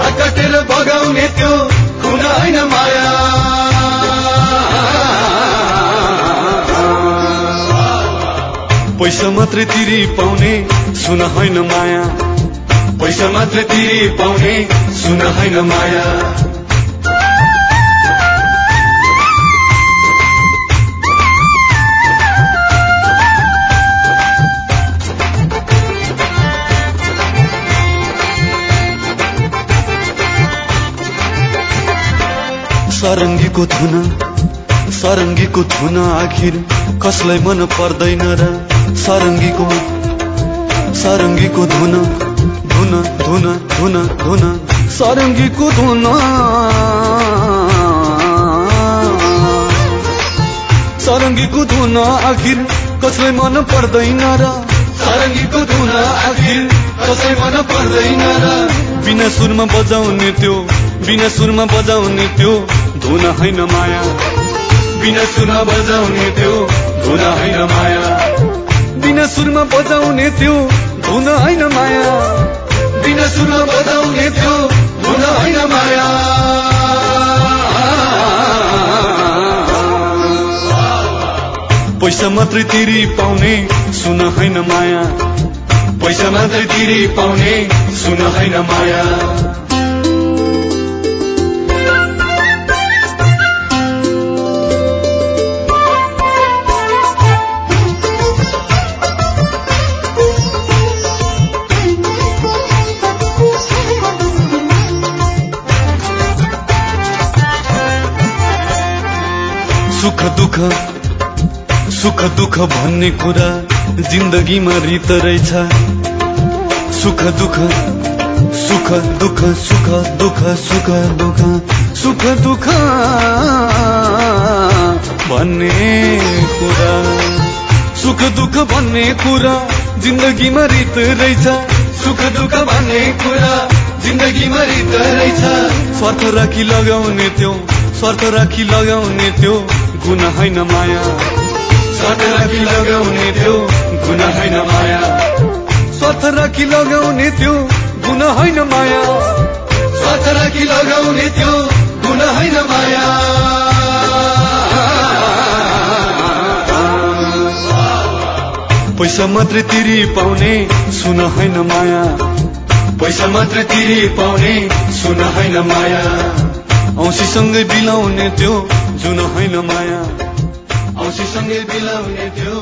S6: हात काटेर बगाउने त्यो खुन होइन माया। पैसा मात्रै तिरी पाउने सुन होइन माया। पैसा मात्रै तिरी पाउने सुन होइन माया। सारङ्गीको धुन सारङ्गीको धुन आखिर कसलाई मन पर्दैन र? सारङ्गीको सारङ्गीको धुन धुन धुन धुन धुन सारङ्गीको धुन। सारङ्गीको धुन आखिर कसलाई मन पर्दैन र? सारङ्गीको धुन आखिर कसलाई मन पर्दैन र? बिना सुरमा बजाउने त्यो बिना सुरमा बजाउने त्यो धुन होइन माया। बिना सुरमा बजाउने त्यो धुन होइन माया। बिना सुरमा बजाउने त्यो धुन होइन माया। बिना सुरमा बजाउने त्यो धुन होइन माया। पैसा मात्रै तिरी पाउने सुन होइन माया। पैसा मात्रै तिरी पाउने सुन होइन माया। सुख दुःख भन्ने कुरा जिन्दगीमा रित रहेछ। सुख दुःख सुख दुःख सुख दुःख सुख दुःख सुख दुःख भन्ने कुरा। सुख दुःख भन्ने कुरा जिन्दगीमा रित रहेछ। सुख दुःख भन्ने कुरा जिन्दगीमा रित रहेछ। स्वार्थ राखी लगाउने त्यो स्वार्थ राखी लगाउने त्यो गुण होइन माया। स्वार्थ राखी लगाउने त्यो गुण होइन माया। स्वार्थ राखी लगाउने त्यो गुण होइन माया। होइन माया। पैसा मात्रै तिरी पाउने सुन होइन माया। पैसा मात्रै तिरी पाउने सुन होइन माया। औँसीसँगै बिलाउने त्यो जुन होइन माया। औँसीसँगै बिलाउने त्यो